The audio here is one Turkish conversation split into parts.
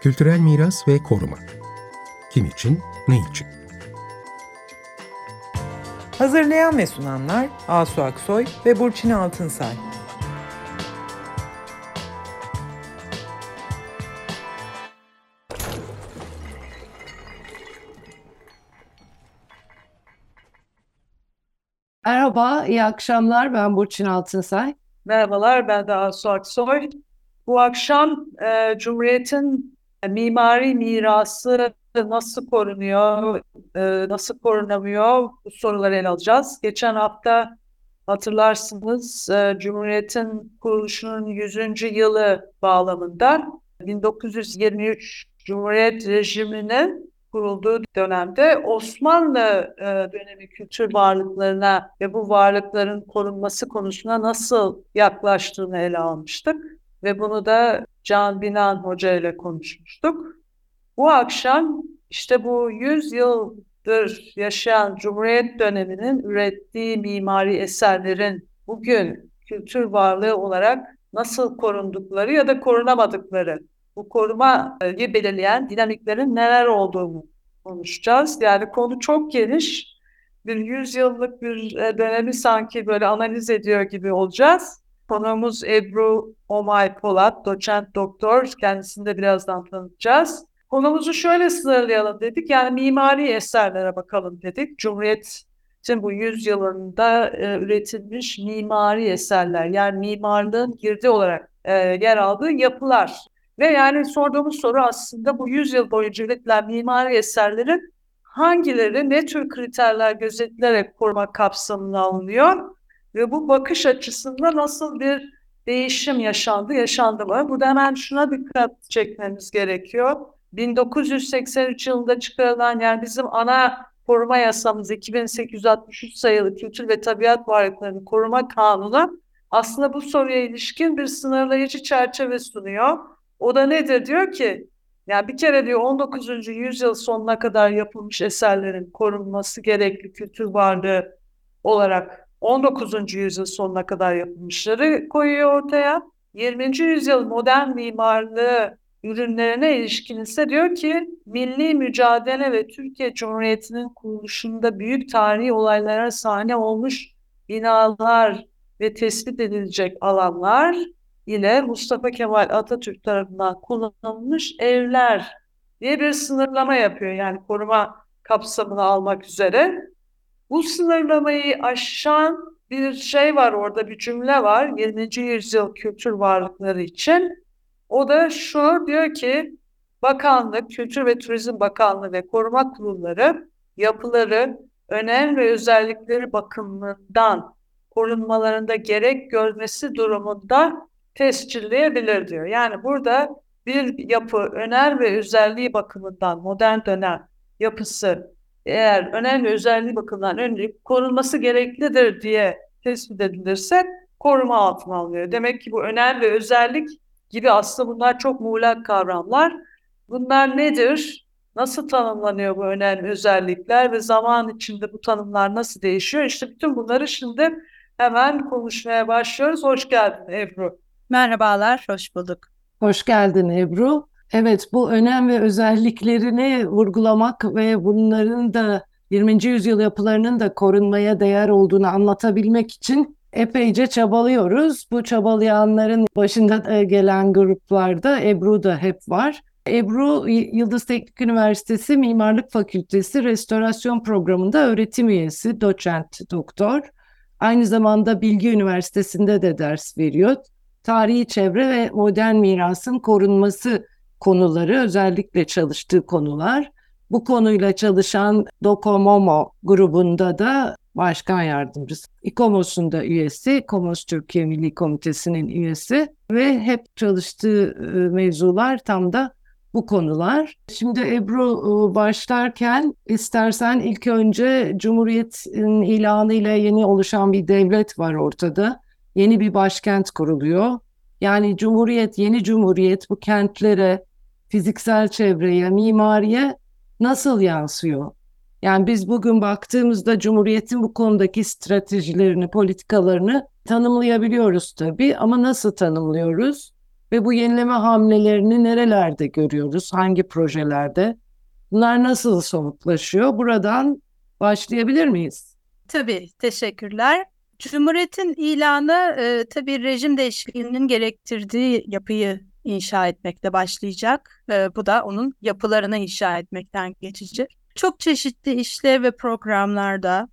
Kültürel miras ve koruma. Kim için, ne için? Hazırlayan ve sunanlar Asu Aksoy ve Burçin Altınsay. Merhaba, iyi akşamlar. Ben Burçin Altınsay. Merhabalar, ben de Asu Aksoy. Bu akşam e, Cumhuriyet'in mimari mirası nasıl korunuyor, e, nasıl korunamıyor bu soruları ele alacağız. Geçen hafta hatırlarsınız e, Cumhuriyet'in kuruluşunun 100. yılı bağlamında 1923 Cumhuriyet rejiminin kurulduğu dönemde Osmanlı e, dönemi kültür varlıklarına ve bu varlıkların korunması konusuna nasıl yaklaştığını ele almıştık. Ve bunu da Can Binan Hoca ile konuşmuştuk. Bu akşam işte bu 100 yıldır yaşayan Cumhuriyet döneminin ürettiği mimari eserlerin bugün kültür varlığı olarak nasıl korundukları ya da korunamadıkları, bu korumayı belirleyen dinamiklerin neler olduğunu konuşacağız. Yani konu çok geniş. Bir 100 yıllık bir e, dönemi sanki böyle analiz ediyor gibi olacağız. Konuğumuz Ebru Omay Polat, doçent doktor. Kendisini de birazdan tanıtacağız. Konumuzu şöyle sınırlayalım dedik. Yani mimari eserlere bakalım dedik. Cumhuriyet'in bu yüzyılında e, üretilmiş mimari eserler. Yani mimarlığın girdi olarak e, yer aldığı yapılar. Ve yani sorduğumuz soru aslında bu yüzyıl boyunca üretilen mimari eserlerin hangileri ne tür kriterler gözetilerek koruma kapsamına alınıyor ve bu bakış açısında nasıl bir değişim yaşandı, yaşandı mı? Burada hemen şuna dikkat çekmemiz gerekiyor. 1983 yılında çıkarılan yani bizim ana koruma yasamız 2863 sayılı Kültür ve Tabiat Varlıklarını Koruma Kanunu aslında bu soruya ilişkin bir sınırlayıcı çerçeve sunuyor. O da nedir? Diyor ki yani bir kere diyor 19. yüzyıl sonuna kadar yapılmış eserlerin korunması gerekli kültür varlığı olarak 19. yüzyıl sonuna kadar yapılmışları koyuyor ortaya. 20. yüzyıl modern mimarlığı ürünlerine ilişkin ise diyor ki milli mücadele ve Türkiye Cumhuriyeti'nin kuruluşunda büyük tarihi olaylara sahne olmuş binalar ve tespit edilecek alanlar ile Mustafa Kemal Atatürk tarafından kullanılmış evler diye bir sınırlama yapıyor. Yani koruma kapsamını almak üzere. Bu sınırlamayı aşan bir şey var orada bir cümle var 20. yüzyıl kültür varlıkları için. O da şu diyor ki Bakanlık, Kültür ve Turizm Bakanlığı ve koruma kurulları yapıları önem ve özellikleri bakımından korunmalarında gerek görmesi durumunda tescilleyebilir diyor. Yani burada bir yapı önem ve özelliği bakımından modern dönem yapısı eğer önem ve özelliği bakımından öncelik korunması gereklidir diye tespit edilirse koruma altına alınıyor. Demek ki bu önem ve özellik gibi aslında bunlar çok muğlak kavramlar. Bunlar nedir? Nasıl tanımlanıyor bu önemli özellikler ve zaman içinde bu tanımlar nasıl değişiyor? İşte bütün bunları şimdi hemen konuşmaya başlıyoruz. Hoş geldin Ebru. Merhabalar, hoş bulduk. Hoş geldin Ebru. Evet, bu önem ve özelliklerini vurgulamak ve bunların da 20. yüzyıl yapılarının da korunmaya değer olduğunu anlatabilmek için epeyce çabalıyoruz. Bu çabalayanların başında gelen gruplarda Ebru da hep var. Ebru Yıldız Teknik Üniversitesi Mimarlık Fakültesi Restorasyon Programı'nda öğretim üyesi, doçent, doktor. Aynı zamanda Bilgi Üniversitesi'nde de ders veriyor tarihi çevre ve modern mirasın korunması konuları özellikle çalıştığı konular. Bu konuyla çalışan Dokomomo grubunda da başkan yardımcısı. İKOMOS'un da üyesi, İKOMOS Türkiye Milli Komitesi'nin üyesi ve hep çalıştığı e, mevzular tam da bu konular. Şimdi Ebru e, başlarken istersen ilk önce Cumhuriyet'in ilanıyla yeni oluşan bir devlet var ortada yeni bir başkent kuruluyor. Yani cumhuriyet, yeni cumhuriyet bu kentlere, fiziksel çevreye, mimariye nasıl yansıyor? Yani biz bugün baktığımızda Cumhuriyet'in bu konudaki stratejilerini, politikalarını tanımlayabiliyoruz tabii ama nasıl tanımlıyoruz? Ve bu yenileme hamlelerini nerelerde görüyoruz? Hangi projelerde? Bunlar nasıl somutlaşıyor? Buradan başlayabilir miyiz? Tabii, teşekkürler. Cumhuriyetin ilanı e, tabii rejim değişikliğinin gerektirdiği yapıyı inşa etmekle başlayacak. E, bu da onun yapılarını inşa etmekten geçecek. Çok çeşitli işlev ve programlarda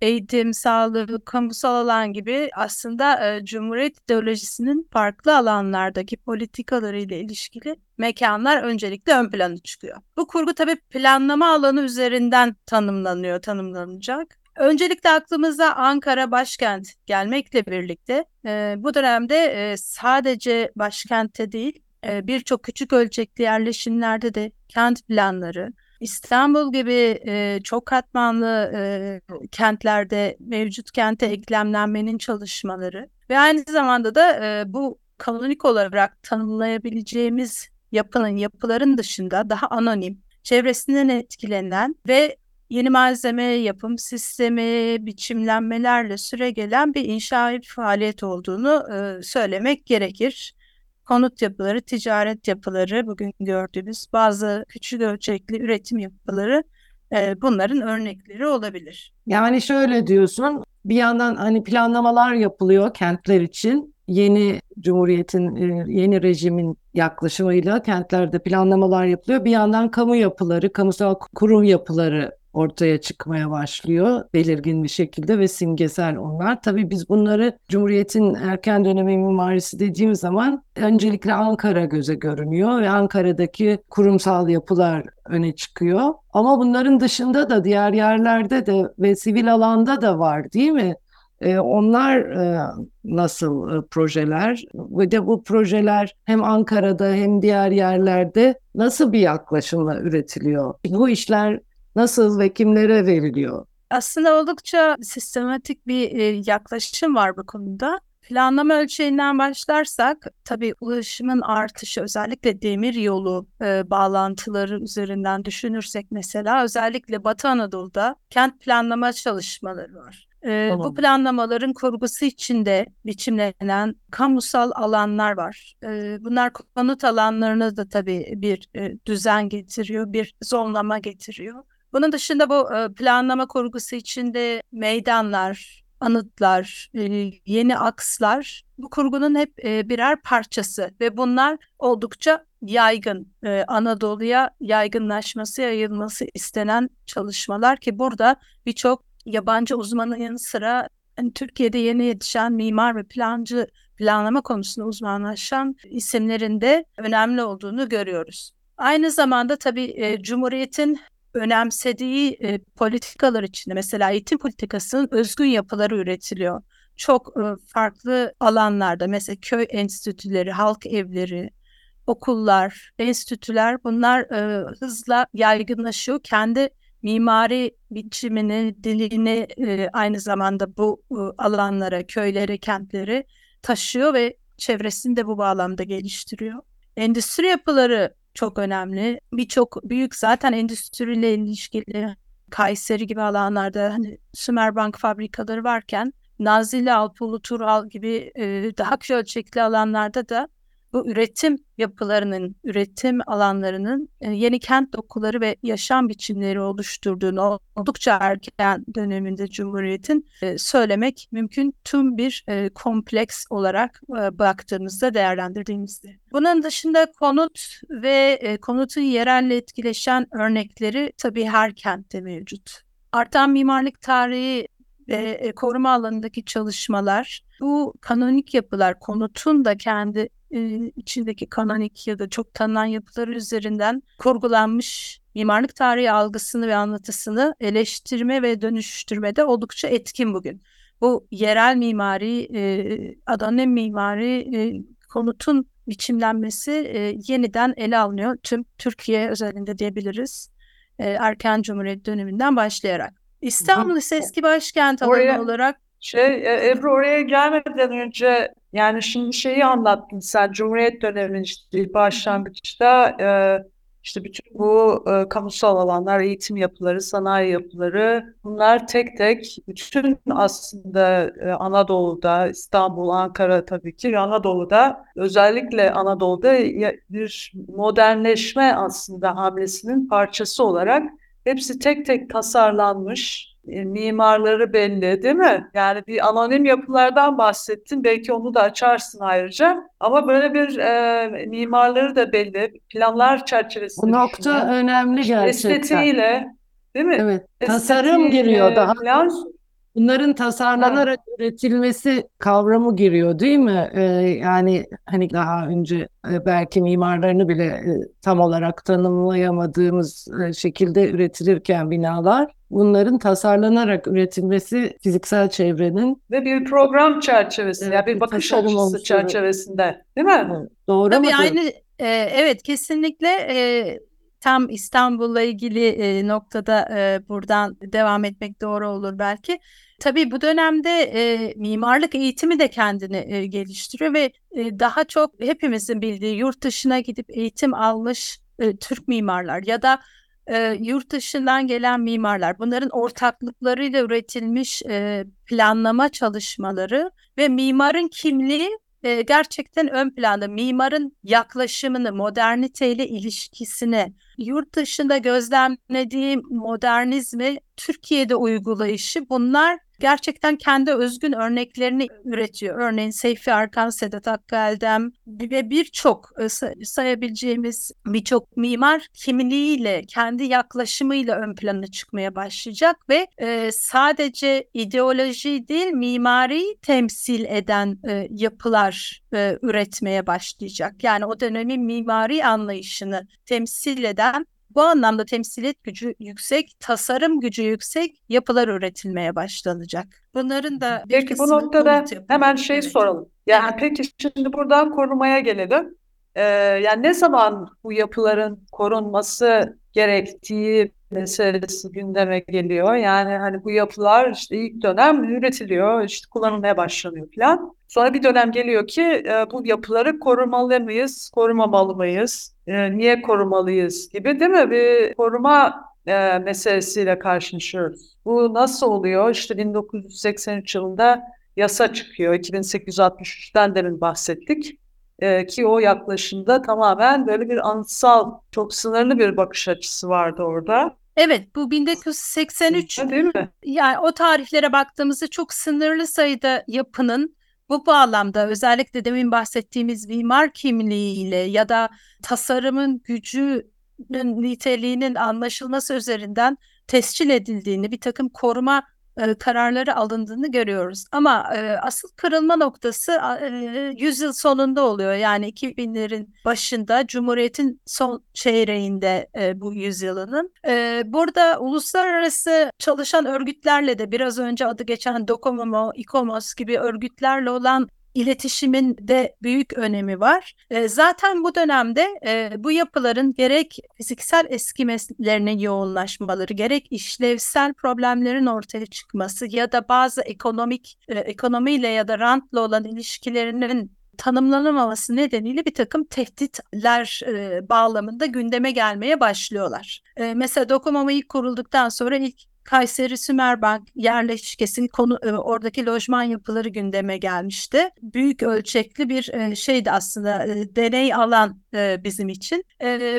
eğitim, sağlık, kamusal alan gibi aslında e, Cumhuriyet ideolojisinin farklı alanlardaki politikalarıyla ilişkili mekanlar öncelikle ön plana çıkıyor. Bu kurgu tabii planlama alanı üzerinden tanımlanıyor, tanımlanacak. Öncelikle aklımıza Ankara başkent gelmekle birlikte e, bu dönemde e, sadece başkentte değil e, birçok küçük ölçekli yerleşimlerde de kent planları, İstanbul gibi e, çok katmanlı e, kentlerde mevcut kente eklemlenmenin çalışmaları ve aynı zamanda da e, bu kanonik olarak tanımlayabileceğimiz yapının yapıların dışında daha anonim, çevresinden etkilenen ve yeni malzeme, yapım sistemi, biçimlenmelerle süre gelen bir inşaat faaliyet olduğunu e, söylemek gerekir. Konut yapıları, ticaret yapıları, bugün gördüğümüz bazı küçük ölçekli üretim yapıları e, bunların örnekleri olabilir. Yani şöyle diyorsun, bir yandan hani planlamalar yapılıyor kentler için. Yeni cumhuriyetin, e, yeni rejimin yaklaşımıyla kentlerde planlamalar yapılıyor. Bir yandan kamu yapıları, kamusal kurum yapıları ortaya çıkmaya başlıyor belirgin bir şekilde ve simgesel onlar. Tabii biz bunları Cumhuriyet'in erken dönemi mimarisi dediğim zaman öncelikle Ankara göze görünüyor ve Ankara'daki kurumsal yapılar öne çıkıyor. Ama bunların dışında da diğer yerlerde de ve sivil alanda da var değil mi? Ee, onlar e, nasıl e, projeler ve de bu projeler hem Ankara'da hem diğer yerlerde nasıl bir yaklaşımla üretiliyor? Bu işler nasıl ve kimlere veriliyor? Aslında oldukça sistematik bir e, yaklaşım var bu konuda. Planlama ölçeğinden başlarsak tabii ulaşımın artışı özellikle demir yolu e, bağlantıları üzerinden düşünürsek mesela özellikle Batı Anadolu'da kent planlama çalışmaları var. E, Tamam. Bu planlamaların kurgusu içinde biçimlenen kamusal alanlar var. E, bunlar konut alanlarına da tabii bir e, düzen getiriyor, bir zonlama getiriyor. Bunun dışında bu e, planlama kurgusu içinde meydanlar, anıtlar, e, yeni akslar bu kurgunun hep e, birer parçası ve bunlar oldukça yaygın. Anadolu'ya yaygınlaşması, yayılması istenen çalışmalar ki burada birçok yabancı uzmanın yanı sıra hani Türkiye'de yeni yetişen mimar ve plancı planlama konusunda uzmanlaşan isimlerin de önemli olduğunu görüyoruz. Aynı zamanda tabii e, Cumhuriyet'in önemsediği e, politikalar içinde mesela eğitim politikasının özgün yapıları üretiliyor. Çok e, farklı alanlarda mesela köy enstitüleri, halk evleri, okullar, enstitüler bunlar e, hızla yaygınlaşıyor. Kendi mimari biçimini, dilini e, aynı zamanda bu e, alanlara, köylere, kentlere taşıyor ve çevresini de bu bağlamda geliştiriyor. Endüstri yapıları çok önemli. Birçok büyük zaten endüstriyle ilişkili Kayseri gibi alanlarda hani Sümerbank fabrikaları varken Nazilli Alpulu, Tural gibi e, daha küçük ölçekli alanlarda da bu üretim yapılarının, üretim alanlarının e, yeni kent dokuları ve yaşam biçimleri oluşturduğunu oldukça erken döneminde Cumhuriyet'in e, söylemek mümkün tüm bir e, kompleks olarak baktığımızda, değerlendirdiğimizde. Bunun dışında konut ve konutun yerelle etkileşen örnekleri tabii her kentte mevcut. Artan mimarlık tarihi ve koruma alanındaki çalışmalar bu kanonik yapılar konutun da kendi e, içindeki kanonik ya da çok tanınan yapılar üzerinden kurgulanmış mimarlık tarihi algısını ve anlatısını eleştirme ve dönüştürmede oldukça etkin bugün. Bu yerel mimari, e, anonim mimari e, konutun biçimlenmesi e, yeniden ele alınıyor. Tüm Türkiye özelinde diyebiliriz. E, erken Cumhuriyet döneminden başlayarak. İstanbul ise eski başkent alanı Oraya- olarak Şey, e, Ebru oraya gelmeden önce yani şimdi şeyi anlattın sen Cumhuriyet döneminin işte başlangıçta e, işte bütün bu e, kamusal alanlar, eğitim yapıları, sanayi yapıları bunlar tek tek bütün aslında e, Anadolu'da, İstanbul, Ankara tabii ki Anadolu'da özellikle Anadolu'da bir modernleşme aslında hamlesinin parçası olarak hepsi tek tek tasarlanmış. E, mimarları belli değil mi? Yani bir anonim yapılardan bahsettin. Belki onu da açarsın ayrıca. Ama böyle bir e, mimarları da belli. Planlar çerçevesinde Bu nokta düşünen, önemli gerçekten. estetiğiyle değil mi? Evet, tasarım Estetiği, giriyor daha. plan Bunların tasarlanarak üretilmesi kavramı giriyor değil mi? Ee, yani hani daha önce e, belki mimarlarını bile e, tam olarak tanımlayamadığımız e, şekilde üretilirken binalar bunların tasarlanarak üretilmesi fiziksel çevrenin ve bir program çerçevesi, Evet, yani bir bakış açısı çerçevesinde değil mi? Evet, doğru Tabii mudur? aynı e, evet kesinlikle e, tam İstanbul'la ilgili e, noktada e, buradan devam etmek doğru olur belki. Tabii bu dönemde e, mimarlık eğitimi de kendini e, geliştiriyor ve e, daha çok hepimizin bildiği yurt dışına gidip eğitim almış e, Türk mimarlar ya da e, yurt dışından gelen mimarlar. Bunların ortaklıklarıyla üretilmiş e, planlama çalışmaları ve mimarın kimliği e, gerçekten ön planda. Mimarın yaklaşımını, moderniteyle ilişkisini, yurt dışında gözlemlediğim modernizmi Türkiye'de uygulayışı bunlar gerçekten kendi özgün örneklerini üretiyor. Örneğin Seyfi Arkan, Sedat Akgaldem ve birçok e, say- sayabileceğimiz birçok mimar kimliğiyle, kendi yaklaşımıyla ön plana çıkmaya başlayacak ve e, sadece ideoloji değil mimari temsil eden e, yapılar e, üretmeye başlayacak. Yani o dönemin mimari anlayışını temsil eden bu anlamda temsilit gücü yüksek, tasarım gücü yüksek yapılar üretilmeye başlanacak. Bunların da bir Peki bu noktada hemen şey Evet. soralım. Yani Evet. peki şimdi buradan korumaya gelelim. Ee, yani ne zaman bu yapıların korunması gerektiği meselesi gündeme geliyor. Yani hani bu yapılar işte ilk dönem üretiliyor, işte kullanılmaya başlanıyor falan. Sonra bir dönem geliyor ki e, bu yapıları korumalı mıyız, korumamalı mıyız, e, niye korumalıyız gibi değil mi? Bir koruma e, meselesiyle karşılaşıyoruz. Bu nasıl oluyor? İşte 1983 yılında yasa çıkıyor. 2863'ten demin bahsettik. Ee, ki o yaklaşımda tamamen böyle bir anıtsal, çok sınırlı bir bakış açısı vardı orada. Evet, bu 1983 Ha, Değil mi? yani o tarihlere baktığımızda çok sınırlı sayıda yapının bu bağlamda özellikle demin bahsettiğimiz mimar kimliğiyle ya da tasarımın gücünün niteliğinin anlaşılması üzerinden tescil edildiğini, bir takım koruma e, kararları alındığını görüyoruz. Ama e, asıl kırılma noktası e, yüzyıl sonunda oluyor. Yani 2000'lerin başında Cumhuriyet'in son çeyreğinde bu yüzyılının. Burada uluslararası çalışan örgütlerle de biraz önce adı geçen Docomo, ICOMOS gibi örgütlerle olan iletişimin de büyük önemi var. E, zaten bu dönemde e, bu yapıların gerek fiziksel eskimelerine yoğunlaşmaları, gerek işlevsel problemlerin ortaya çıkması ya da bazı ekonomik e, ekonomiyle ya da rantla olan ilişkilerinin tanımlanamaması nedeniyle bir takım tehditler bağlamında gündeme gelmeye başlıyorlar. Mesela Docomo ilk kurulduktan sonra ilk Kayseri Sümerbank yerleşkesinin konu e, oradaki lojman yapıları gündeme gelmişti. Büyük ölçekli bir e, şeydi aslında e, deney alan bizim için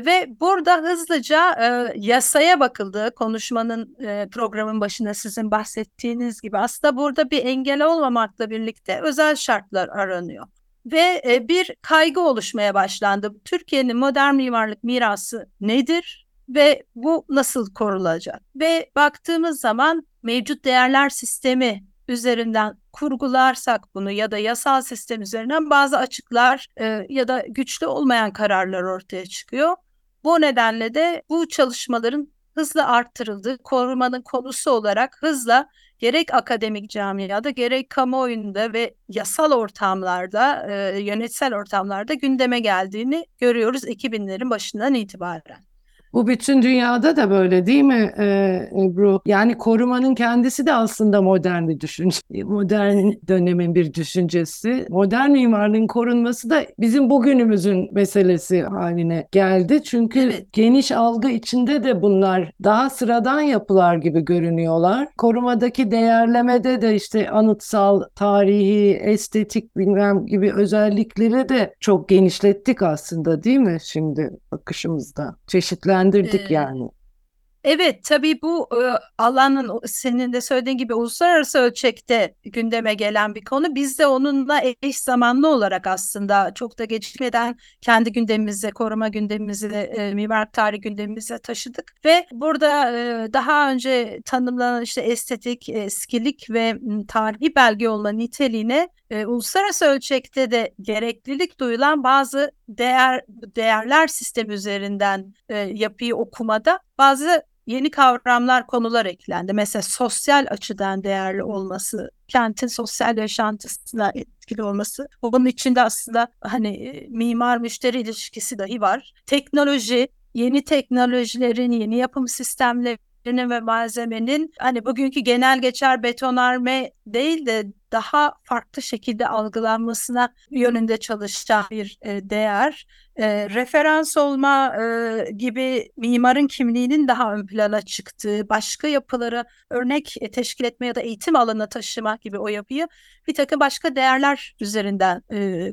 ve burada hızlıca yasaya bakıldı. Konuşmanın programın başında sizin bahsettiğiniz gibi aslında burada bir engel olmamakla birlikte özel şartlar aranıyor ve bir kaygı oluşmaya başlandı. Türkiye'nin modern mimarlık mirası nedir? Ve bu nasıl korulacak? Ve baktığımız zaman mevcut değerler sistemi üzerinden kurgularsak bunu ya da yasal sistem üzerinden bazı açıklar e, ya da güçlü olmayan kararlar ortaya çıkıyor. Bu nedenle de bu çalışmaların hızla arttırıldığı, korumanın konusu olarak hızla gerek akademik camiada gerek kamuoyunda ve yasal ortamlarda, e, yönetsel ortamlarda gündeme geldiğini görüyoruz 2000'lerin başından itibaren. Bu bütün dünyada da böyle değil mi e, Ebru? Yani korumanın kendisi de aslında modern bir düşünce. Modern dönemin bir düşüncesi. Modern mimarlığın korunması da bizim bugünümüzün meselesi haline geldi. Çünkü geniş algı içinde de bunlar daha sıradan yapılar gibi görünüyorlar. Korumadaki değerlemede de işte anıtsal, tarihi, estetik bilmem gibi özellikleri de çok genişlettik aslında değil mi şimdi bakışımızda? Çeşitlendirdik Ee, yani. Evet, tabii bu e, alanın senin de söylediğin gibi uluslararası ölçekte gündeme gelen bir konu. Biz de onunla eş zamanlı olarak aslında çok da gecikmeden kendi gündemimize, koruma gündemimize, e, mimarlık tarihi gündemimize taşıdık. Ve burada e, daha önce tanımlanan işte estetik, eskilik ve tarihi belge olma niteliğine e, uluslararası ölçekte de gereklilik duyulan bazı değer değerler sistemi üzerinden e, yapıyı okumada bazı yeni kavramlar, konular eklendi. Mesela sosyal açıdan değerli olması, kentin sosyal yaşantısına etkili olması. Bunun içinde aslında hani e, mimar müşteri ilişkisi dahi var. Teknoloji, yeni teknolojilerin, yeni yapım sistemlerinin ve malzemenin hani bugünkü genel geçer betonarme değil de daha farklı şekilde algılanmasına yönünde çalışan bir e, değer. E, referans olma e, gibi mimarın kimliğinin daha ön plana çıktığı, başka yapıları örnek teşkil etme ya da eğitim alanına taşıma gibi o yapıyı bir takım başka değerler üzerinden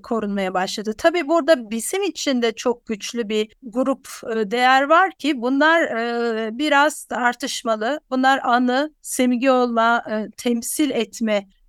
korunmaya başladı. Tabii burada bizim için de çok güçlü bir grup değer var ki bunlar biraz tartışmalı. Bunlar anı, simge olma, temsil etme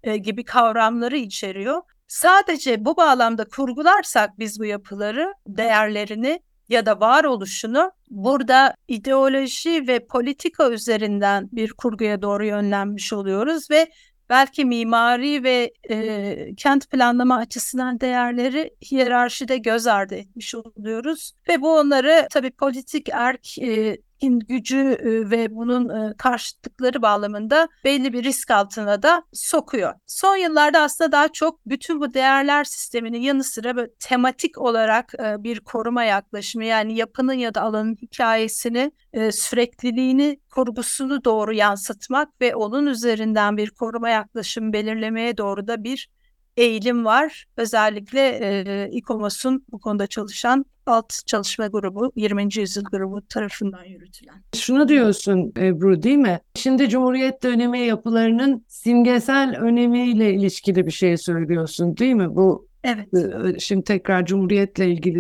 e, gibi kavramları içeriyor. Sadece bu bağlamda kurgularsak biz bu yapıları, değerlerini ya da varoluşunu burada ideoloji ve politika üzerinden bir kurguya doğru yönlenmiş oluyoruz ve belki mimari ve e, kent planlama açısından değerleri hiyerarşide göz ardı etmiş oluyoruz ve bu onları tabii politik erk e, gücü e, ve bunun e, karşıtlıkları bağlamında belli bir risk altına da sokuyor. Son yıllarda aslında daha çok bütün bu değerler sisteminin yanı sıra böyle tematik olarak e, bir koruma yaklaşımı yani yapının ya da alanın hikayesini, sürekliliğini, kurgusunu doğru yansıtmak ve onun üzerinden bir koruma yaklaşımı belirlemeye doğru da bir eğilim var. Özellikle e, İKOMOS'un bu konuda çalışan alt çalışma grubu, 20. yüzyıl grubu tarafından yürütülen. Şunu diyorsun Ebru değil mi? Şimdi Cumhuriyet dönemi yapılarının simgesel önemiyle ilişkili bir şey söylüyorsun değil mi? Bu Evet. e, şimdi tekrar Cumhuriyet'le ilgili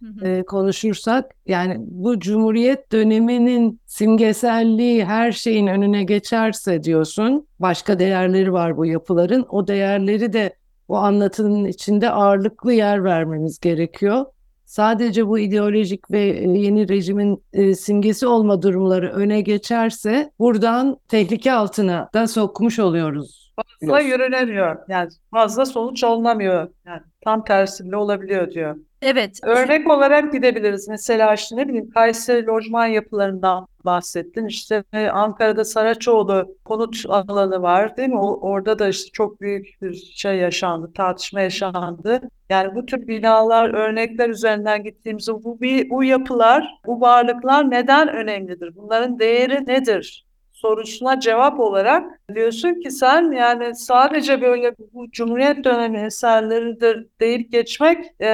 Hı hı. e, konuşursak yani bu Cumhuriyet döneminin simgeselliği her şeyin önüne geçerse diyorsun. Başka değerleri var bu yapıların. O değerleri de bu anlatının içinde ağırlıklı yer vermemiz gerekiyor. Sadece bu ideolojik ve e, yeni rejimin e, simgesi olma durumları öne geçerse buradan tehlike altına da sokmuş oluyoruz. Fazla yürünemiyor. Yani fazla sonuç alınamıyor. Yani tam tersi bile olabiliyor diyor. Evet. Örnek olarak gidebiliriz. Mesela işte ne bileyim Kayseri lojman yapılarından bahsettin. İşte e, Ankara'da Saraçoğlu konut alanı var değil mi? Orada da işte çok büyük bir şey yaşandı, tartışma yaşandı. Yani bu tür binalar, örnekler üzerinden gittiğimizde bu, bu yapılar, bu varlıklar neden önemlidir? Bunların değeri nedir? sorusuna cevap olarak diyorsun ki sen yani sadece böyle bu Cumhuriyet dönemi eserleridir deyip geçmek e,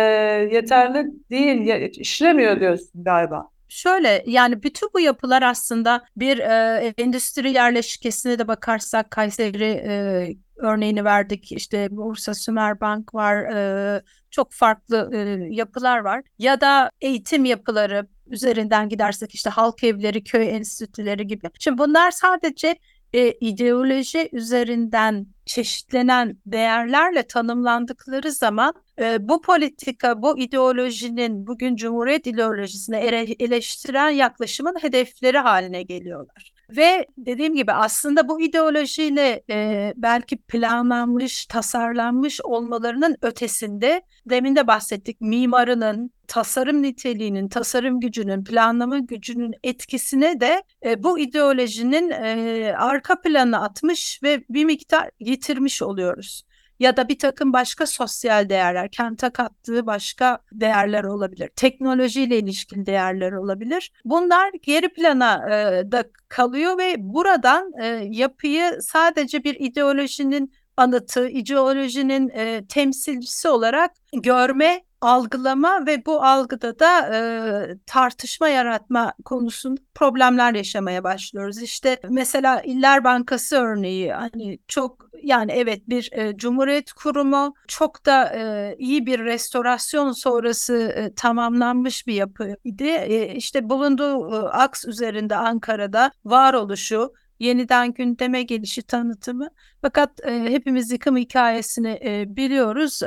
yeterli değil, işlemiyor diyorsun galiba. Şöyle yani bütün bu yapılar aslında bir e, endüstri yerleşkesine de bakarsak Kayseri e, örneğini verdik. İşte Bursa Sümerbank var. e, çok farklı e, yapılar var. Ya da eğitim yapıları üzerinden gidersek işte halk evleri, köy enstitüleri gibi. Şimdi bunlar sadece e, ideoloji üzerinden çeşitlenen değerlerle tanımlandıkları zaman e, bu politika, bu ideolojinin bugün Cumhuriyet ideolojisine ere- eleştiren yaklaşımın hedefleri haline geliyorlar. Ve dediğim gibi aslında bu ideolojiyle e, belki planlanmış, tasarlanmış olmalarının ötesinde demin de bahsettik mimarının, tasarım niteliğinin, tasarım gücünün, planlama gücünün etkisine de e, bu ideolojinin e, arka planına atmış ve bir miktar yitirmiş oluyoruz. Ya da bir takım başka sosyal değerler, kente kattığı başka değerler olabilir. Teknolojiyle ilişkili değerler olabilir. Bunlar geri plana e, da kalıyor ve buradan e, yapıyı sadece bir ideolojinin anıtı, ideolojinin e, temsilcisi olarak görme, algılama ve bu algıda da e, tartışma yaratma konusunda problemler yaşamaya başlıyoruz. İşte mesela İller Bankası örneği hani çok yani evet bir e, cumhuriyet kurumu çok da e, iyi bir restorasyon sonrası e, tamamlanmış bir yapıydı. E, işte bulunduğu e, aks üzerinde Ankara'da varoluşu yeniden gündeme gelişi tanıtımı. Fakat e, hepimiz yıkım hikayesini e, biliyoruz. E,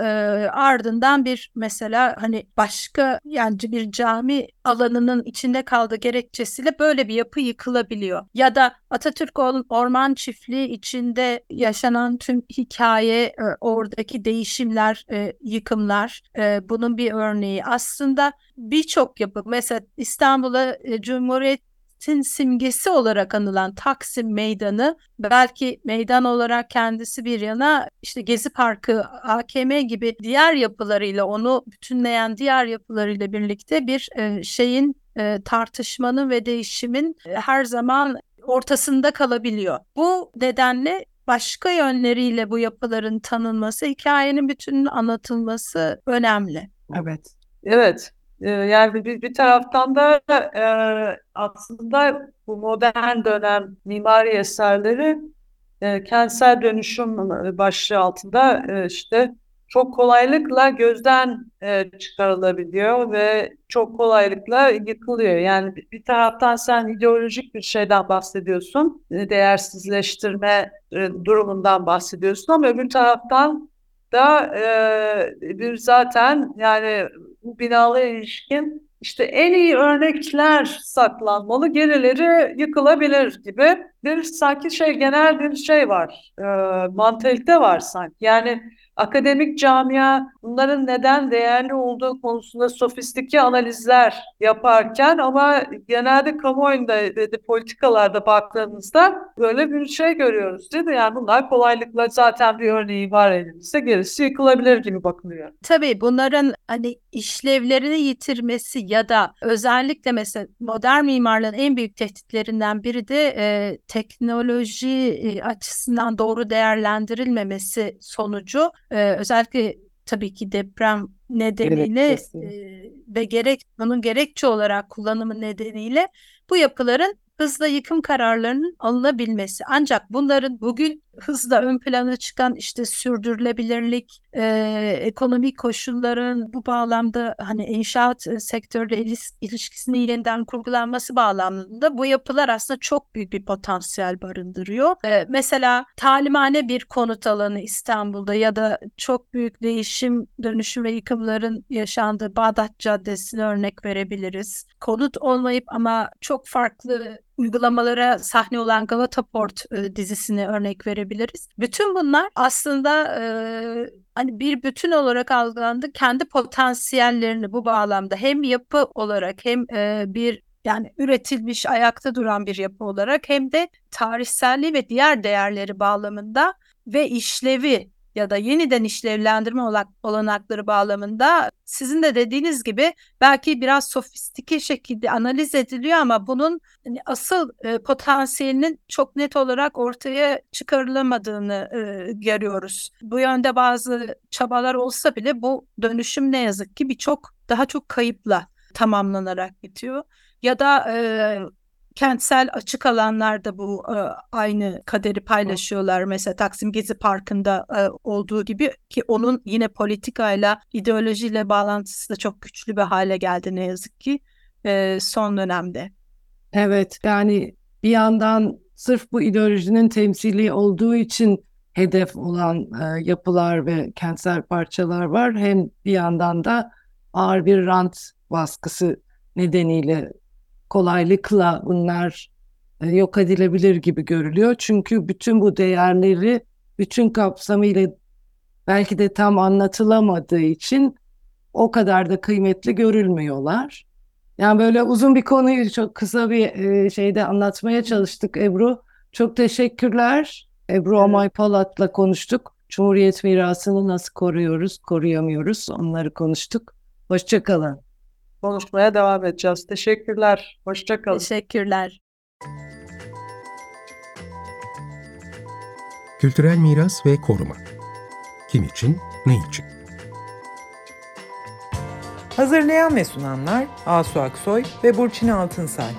ardından bir mesela hani başka yani bir cami alanının içinde kaldığı gerekçesiyle böyle bir yapı yıkılabiliyor. Ya da Atatürk Orman Çiftliği içinde yaşanan tüm hikaye, e, oradaki değişimler, e, yıkımlar e, bunun bir örneği. Aslında birçok yapı mesela İstanbul'a e, Cumhuriyet Cumhuriyet'in simgesi olarak anılan Taksim Meydanı belki meydan olarak kendisi bir yana işte Gezi Parkı, AKM gibi diğer yapılarıyla onu bütünleyen diğer yapılarıyla birlikte bir e, şeyin e, tartışmanın ve değişimin e, her zaman ortasında kalabiliyor. Bu nedenle başka yönleriyle bu yapıların tanınması, hikayenin bütününün anlatılması önemli. Evet. Evet, ee, yani bir, bir taraftan da e, aslında bu modern dönem mimari eserleri e, kentsel dönüşüm başlığı altında e, işte çok kolaylıkla gözden e, çıkarılabiliyor ve çok kolaylıkla yıkılıyor. Yani bir, taraftan sen ideolojik bir şeyden bahsediyorsun, e, değersizleştirme e, durumundan bahsediyorsun ama öbür taraftan da e, bir zaten yani bu binalara ilişkin işte en iyi örnekler saklanmalı, gerileri yıkılabilir gibi bir sanki şey genel bir şey var, e, mantalite var sanki. Yani akademik camia bunların neden değerli olduğu konusunda sofistike analizler yaparken ama genelde kamuoyunda ve de politikalarda baktığımızda böyle bir şey görüyoruz değil mi? Yani bunlar kolaylıkla zaten bir örneği var elimizde gerisi yıkılabilir gibi bakılıyor. Tabii bunların hani işlevlerini yitirmesi ya da özellikle mesela modern mimarlığın en büyük tehditlerinden biri de e, teknoloji e, açısından doğru değerlendirilmemesi sonucu e, özellikle tabii ki deprem nedeniyle e, ve gerek bunun gerekçe olarak kullanımı nedeniyle bu yapıların hızla yıkım kararlarının alınabilmesi. Ancak bunların bugün hızla ön plana çıkan işte sürdürülebilirlik, e, ekonomik koşulların bu bağlamda hani inşaat sektörle ilişkisini yeniden kurgulanması bağlamında bu yapılar aslında çok büyük bir potansiyel barındırıyor. E, mesela talimhane bir konut alanı İstanbul'da ya da çok büyük değişim, dönüşüm ve yıkımların yaşandığı Bağdat Caddesi'ne örnek verebiliriz. Konut olmayıp ama çok farklı uygulamalara sahne olan Galata Port e, dizisini örnek verebiliriz. Bütün bunlar aslında e, hani bir bütün olarak algılandı. Kendi potansiyellerini bu bağlamda hem yapı olarak hem e, bir yani üretilmiş, ayakta duran bir yapı olarak hem de tarihselliği ve diğer değerleri bağlamında ve işlevi ya da yeniden işlevlendirme olanakları bağlamında sizin de dediğiniz gibi belki biraz sofistike şekilde analiz ediliyor ama bunun hani asıl e, potansiyelinin çok net olarak ortaya çıkarılamadığını e, görüyoruz. Bu yönde bazı çabalar olsa bile bu dönüşüm ne yazık ki birçok daha çok kayıpla tamamlanarak bitiyor. Ya da e, kentsel açık alanlarda bu e, aynı kaderi paylaşıyorlar. Mesela Taksim Gezi Parkı'nda e, olduğu gibi ki onun yine politikayla, ideolojiyle bağlantısı da çok güçlü bir hale geldi ne yazık ki e, son dönemde. Evet yani bir yandan sırf bu ideolojinin temsili olduğu için hedef olan e, yapılar ve kentsel parçalar var. Hem bir yandan da ağır bir rant baskısı nedeniyle kolaylıkla bunlar e, yok edilebilir gibi görülüyor. Çünkü bütün bu değerleri bütün kapsamıyla belki de tam anlatılamadığı için o kadar da kıymetli görülmüyorlar. Yani böyle uzun bir konuyu çok kısa bir e, şeyde anlatmaya çalıştık Ebru. Çok teşekkürler. Ebru evet. Amay Polat'la konuştuk. Cumhuriyet mirasını nasıl koruyoruz, koruyamıyoruz onları konuştuk. Hoşçakalın. Konuşmaya devam edeceğiz. Teşekkürler. Hoşçakalın. Teşekkürler. Kültürel miras ve koruma. Kim için, ne için? Hazırlayan ve sunanlar Asu Aksoy ve Burçin Altınsay.